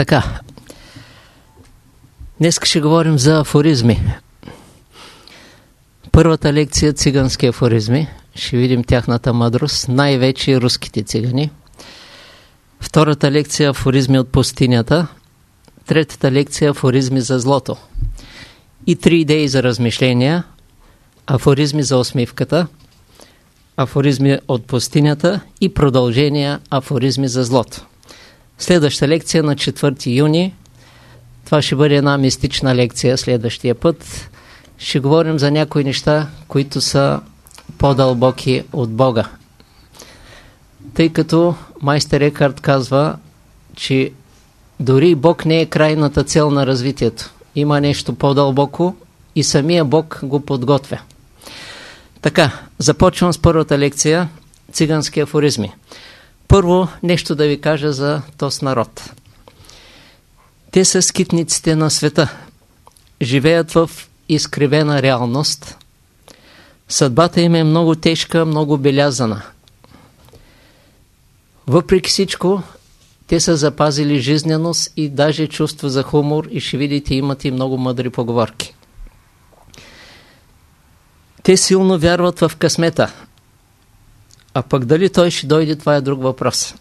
Така. Днес ще говорим за афоризми. Първата лекция цигански афоризми. Ще видим тяхната мъдрост. Най-вече руските цигани. Втората лекция афоризми от пустинята. Третата лекция афоризми за злото. И три идеи за размишления. Афоризми за усмивката. Афоризми от пустинята и продължения афоризми за злото. Следваща лекция на 4 юни. Това ще бъде една мистична лекция следващия път. Ще говорим за някои неща, които са по-дълбоки от Бога. Тъй като майстер Екарт казва, че дори Бог не е крайната цел на развитието. Има нещо по-дълбоко и самия Бог го подготвя. Така, започвам с първата лекция цигански афоризми. Първо нещо да ви кажа за този народ. Те са скитниците на света. Живеят в изкривена реалност. Съдбата им е много тежка, много белязана. Въпреки всичко, те са запазили жизненост и даже чувство за хумор и ще видите имат и много мъдри поговорки. Те силно вярват в късмета. А пък дали той ще дойде, това е друг въпрос.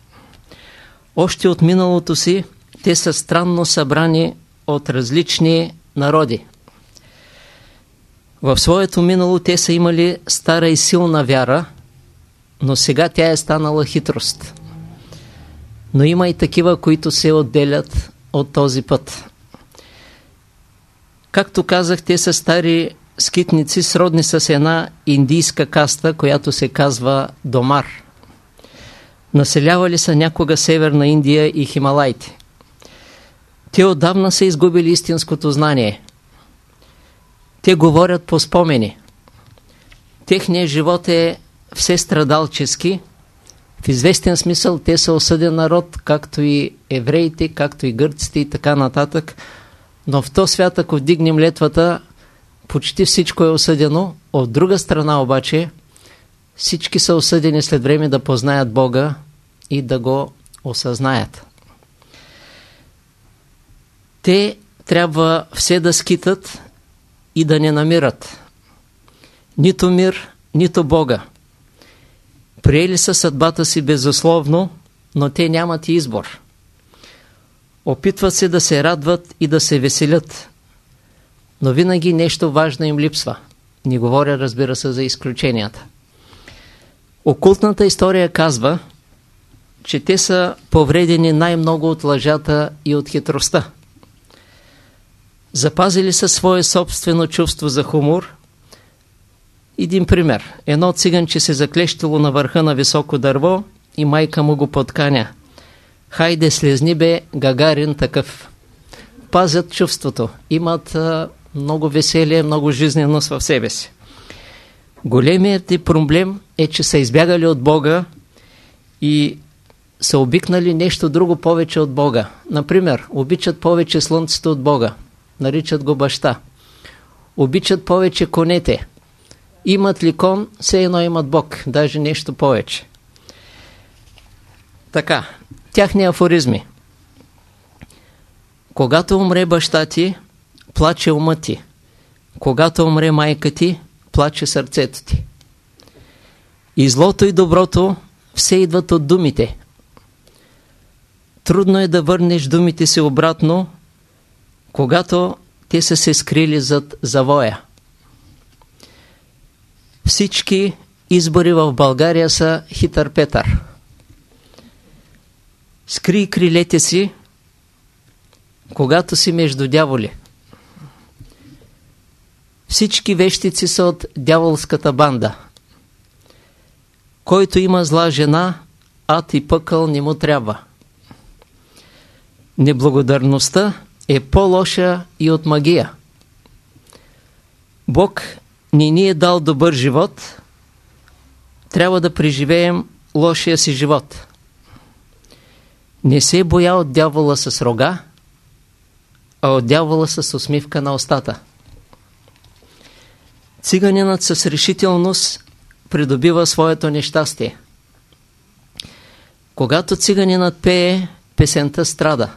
Още от миналото си те са странно събрани от различни народи. В своето минало те са имали стара и силна вяра, но сега тя е станала хитрост. Но има и такива, които се отделят от този път. Както казах, те са стари скитници, сродни с една индийска каста, която се казва Домар. Населявали са някога Северна Индия и Хималайте. Те отдавна са изгубили истинското знание. Те говорят по спомени. Техният живот е все страдалчески. В известен смисъл те са осъден народ, както и евреите, както и гърците и така нататък. Но в този свят, ако вдигнем летвата, почти всичко е осъдено. От друга страна обаче, всички са осъдени след време да познаят Бога и да го осъзнаят. Те трябва все да скитат и да не намират нито мир, нито Бога. Приели са съдбата си безусловно, но те нямат избор. Опитват се да се радват и да се веселят, но винаги нещо важно им липсва. Не говоря, разбира се, за изключенията. Окултната история казва, че те са повредени най-много от лъжата и от хитростта. Запазили са свое собствено чувство за хумор. Един пример. Едно циганче се заклещило на върха на високо дърво и майка му го подканя. Хайде слезни бе, Гагарин такъв. Пазят чувството. Имат много веселие, много жизненост в себе си. Големият ти проблем е, че са избягали от Бога и са обикнали нещо друго повече от Бога. Например, обичат повече слънцето от Бога наричат го баща. Обичат повече конете. Имат ли кон, все едно имат Бог, даже нещо повече. Така, тяхни афоризми. Когато умре баща ти, плаче ума ти. Когато умре майка ти, плаче сърцето ти. И злото и доброто все идват от думите. Трудно е да върнеш думите си обратно, когато те са се скрили зад завоя. Всички избори в България са хитър Петър. Скри крилете си, когато си между дяволи. Всички вещици са от дяволската банда. Който има зла жена, ад и пъкъл не му трябва. Неблагодарността е по-лоша и от магия. Бог ни ни е дал добър живот, трябва да преживеем лошия си живот. Не се боя от дявола с рога, а от дявола с усмивка на устата. Циганинът с решителност придобива своето нещастие. Когато циганинът пее, песента страда.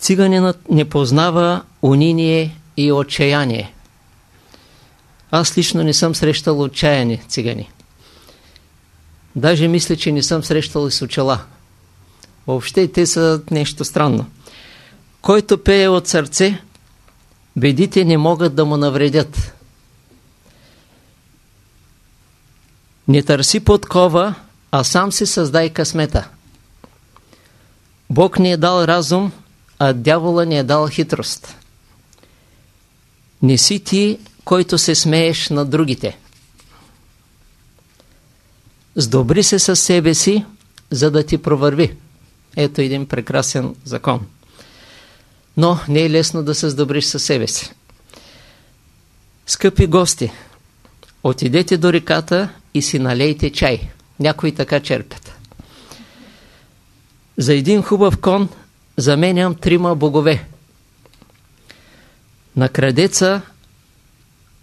Циганинът не познава униние и отчаяние. Аз лично не съм срещал отчаяни цигани. Даже мисля, че не съм срещал и с очела. Въобще те са нещо странно. Който пее от сърце, бедите не могат да му навредят. Не търси подкова, а сам си създай късмета. Бог ни е дал разум, а дявола ни е дал хитрост. Не си ти, който се смееш на другите. Сдобри се със себе си, за да ти провърви. Ето един прекрасен закон. Но не е лесно да се сдобриш със себе си. Скъпи гости, отидете до реката и си налейте чай. Някои така черпят. За един хубав кон заменям трима богове. На крадеца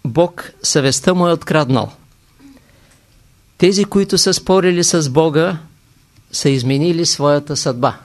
Бог съвестта му е откраднал. Тези, които са спорили с Бога, са изменили своята съдба.